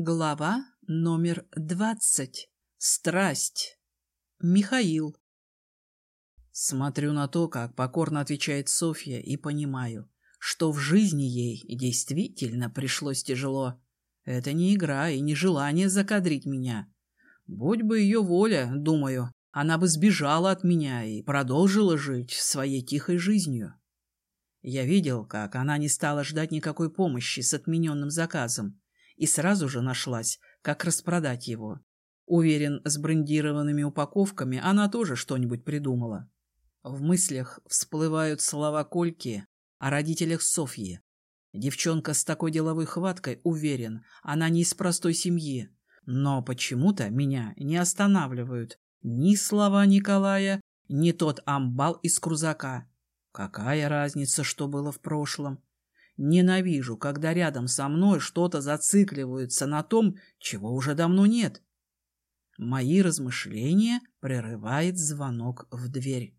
Глава номер двадцать. Страсть. Михаил. Смотрю на то, как покорно отвечает Софья, и понимаю, что в жизни ей действительно пришлось тяжело. Это не игра и не желание закадрить меня. Будь бы ее воля, думаю, она бы сбежала от меня и продолжила жить своей тихой жизнью. Я видел, как она не стала ждать никакой помощи с отмененным заказом, и сразу же нашлась, как распродать его. Уверен, с брендированными упаковками она тоже что-нибудь придумала. В мыслях всплывают слова Кольки о родителях Софьи. Девчонка с такой деловой хваткой, уверен, она не из простой семьи. Но почему-то меня не останавливают ни слова Николая, ни тот амбал из крузака. Какая разница, что было в прошлом? Ненавижу, когда рядом со мной что-то зацикливается на том, чего уже давно нет. Мои размышления прерывает звонок в дверь.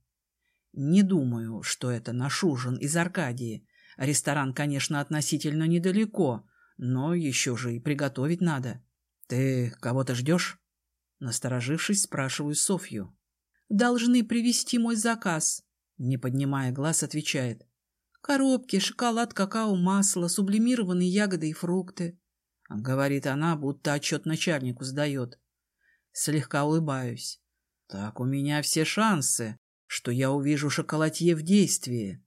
Не думаю, что это наш ужин из Аркадии. Ресторан, конечно, относительно недалеко, но еще же и приготовить надо. Ты кого-то ждешь? Насторожившись, спрашиваю Софью. Должны привезти мой заказ. Не поднимая глаз, отвечает. Коробки, шоколад, какао, масло, сублимированные ягоды и фрукты. Говорит она, будто отчет начальнику сдает. Слегка улыбаюсь. Так у меня все шансы, что я увижу шоколадье в действии.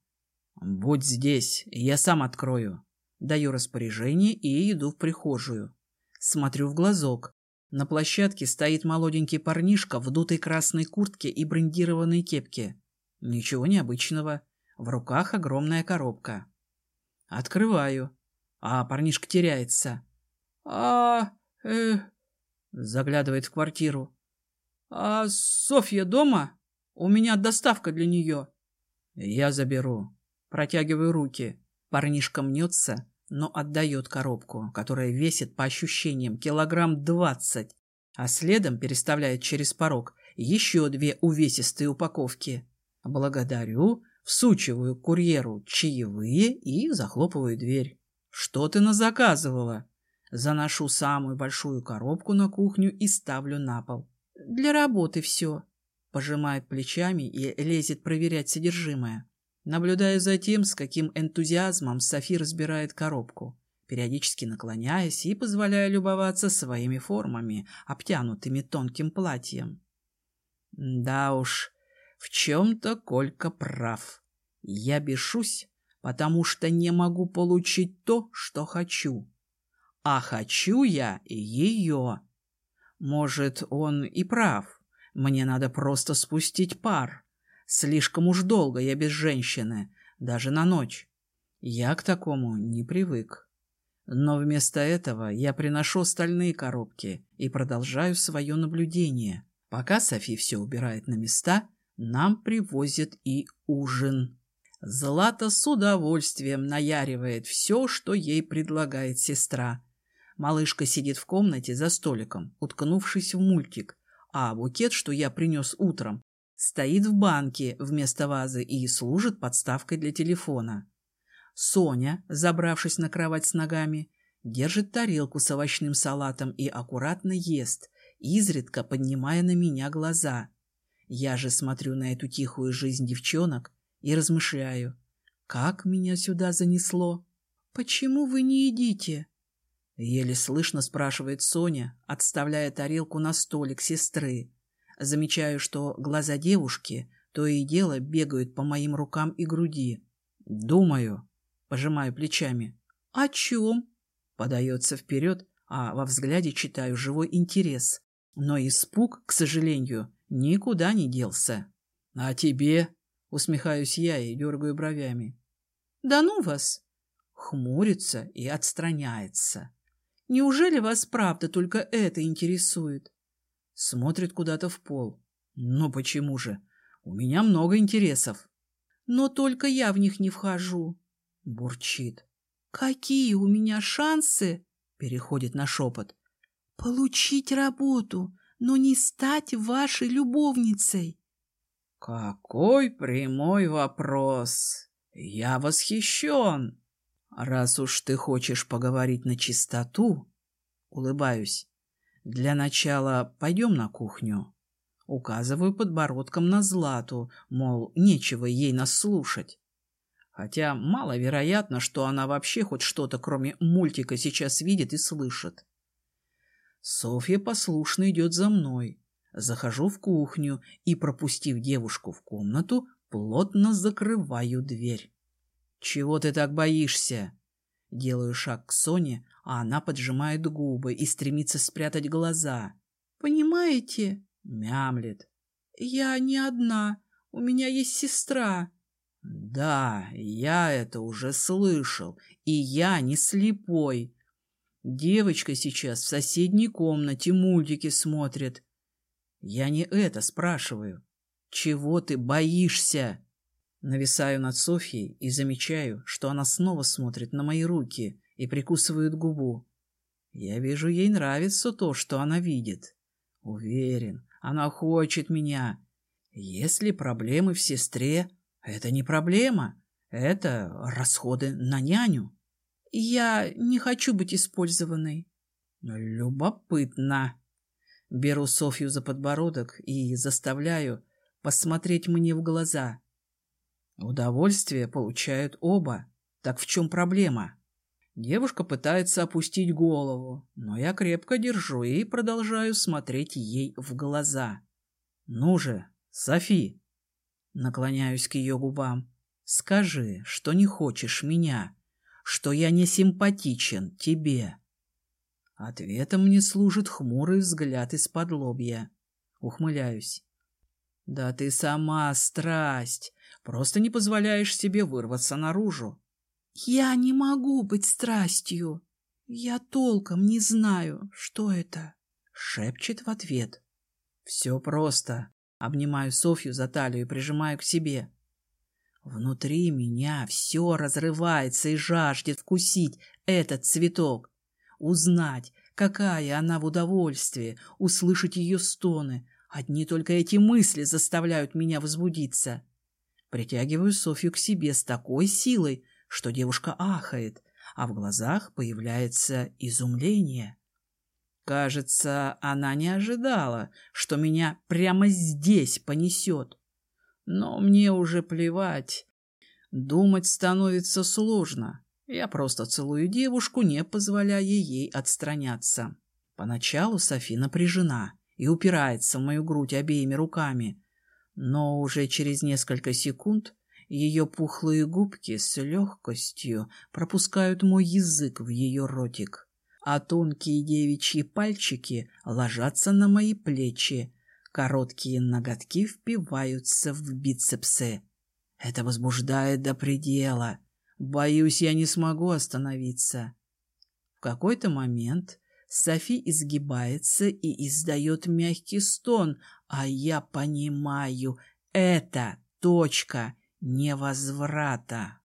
Будь здесь, я сам открою. Даю распоряжение и иду в прихожую. Смотрю в глазок. На площадке стоит молоденький парнишка в дутой красной куртке и брендированной кепке. Ничего необычного. В руках огромная коробка. Открываю. А парнишка теряется. А, э, заглядывает в квартиру. А Софья дома? У меня доставка для нее. Я заберу. Протягиваю руки. Парнишка мнется, но отдает коробку, которая весит по ощущениям килограмм двадцать, а следом переставляет через порог еще две увесистые упаковки. Благодарю всучиваю курьеру чаевые и захлопываю дверь. «Что ты назаказывала?» Заношу самую большую коробку на кухню и ставлю на пол. «Для работы все», — пожимает плечами и лезет проверять содержимое. Наблюдаю за тем, с каким энтузиазмом Софи разбирает коробку, периодически наклоняясь и позволяя любоваться своими формами, обтянутыми тонким платьем. Да уж, в чем-то Колька прав. Я бешусь, потому что не могу получить то, что хочу. А хочу я ее. Может, он и прав. Мне надо просто спустить пар. Слишком уж долго я без женщины, даже на ночь. Я к такому не привык. Но вместо этого я приношу остальные коробки и продолжаю свое наблюдение. Пока Софи все убирает на места, нам привозят и ужин. Злата с удовольствием наяривает все, что ей предлагает сестра. Малышка сидит в комнате за столиком, уткнувшись в мультик, а букет, что я принес утром, стоит в банке вместо вазы и служит подставкой для телефона. Соня, забравшись на кровать с ногами, держит тарелку с овощным салатом и аккуратно ест, изредка поднимая на меня глаза. Я же смотрю на эту тихую жизнь девчонок и размышляю, как меня сюда занесло. «Почему вы не едите?» Еле слышно спрашивает Соня, отставляя тарелку на столик сестры. Замечаю, что глаза девушки то и дело бегают по моим рукам и груди. «Думаю», — пожимаю плечами. «О чем?» — подается вперед, а во взгляде читаю живой интерес. Но испуг, к сожалению, никуда не делся. — А тебе? — усмехаюсь я и дергаю бровями. — Да ну вас! Хмурится и отстраняется. Неужели вас правда только это интересует? Смотрит куда-то в пол. Но почему же? У меня много интересов. Но только я в них не вхожу. Бурчит. Какие у меня шансы? Переходит на шепот. Получить работу но не стать вашей любовницей. Какой прямой вопрос! Я восхищен. Раз уж ты хочешь поговорить на чистоту, Улыбаюсь. Для начала пойдем на кухню. Указываю подбородком на Злату, мол, нечего ей нас слушать. Хотя маловероятно, что она вообще хоть что-то, кроме мультика, сейчас видит и слышит. Софья послушно идет за мной. Захожу в кухню и, пропустив девушку в комнату, плотно закрываю дверь. «Чего ты так боишься?» Делаю шаг к Соне, а она поджимает губы и стремится спрятать глаза. «Понимаете?» — мямлет. «Я не одна. У меня есть сестра». «Да, я это уже слышал, и я не слепой. Девочка сейчас в соседней комнате мультики смотрит. Я не это спрашиваю. Чего ты боишься?» Нависаю над Софьей и замечаю, что она снова смотрит на мои руки и прикусывает губу. Я вижу, ей нравится то, что она видит. Уверен, она хочет меня. Если проблемы в сестре, это не проблема. Это расходы на няню. Я не хочу быть использованной. Любопытно. Беру Софью за подбородок и заставляю посмотреть мне в глаза. Удовольствие получают оба. Так в чем проблема? Девушка пытается опустить голову, но я крепко держу и продолжаю смотреть ей в глаза. «Ну же, Софи!» Наклоняюсь к ее губам. «Скажи, что не хочешь меня, что я не симпатичен тебе». Ответом мне служит хмурый взгляд из-под лобья. Ухмыляюсь. «Да ты сама страсть, просто не позволяешь себе вырваться наружу». «Я не могу быть страстью. Я толком не знаю, что это», — шепчет в ответ. «Все просто». Обнимаю Софью за талию и прижимаю к себе. Внутри меня все разрывается и жаждет вкусить этот цветок, узнать, какая она в удовольствии, услышать ее стоны, Одни только эти мысли заставляют меня возбудиться. Притягиваю Софью к себе с такой силой, что девушка ахает, а в глазах появляется изумление. Кажется, она не ожидала, что меня прямо здесь понесет. Но мне уже плевать. Думать становится сложно. Я просто целую девушку, не позволяя ей отстраняться. Поначалу Софи напряжена и упирается в мою грудь обеими руками. Но уже через несколько секунд ее пухлые губки с легкостью пропускают мой язык в ее ротик, а тонкие девичьи пальчики ложатся на мои плечи, короткие ноготки впиваются в бицепсы. Это возбуждает до предела. Боюсь, я не смогу остановиться. В какой-то момент Софи изгибается и издает мягкий стон, а я понимаю, это точка невозврата.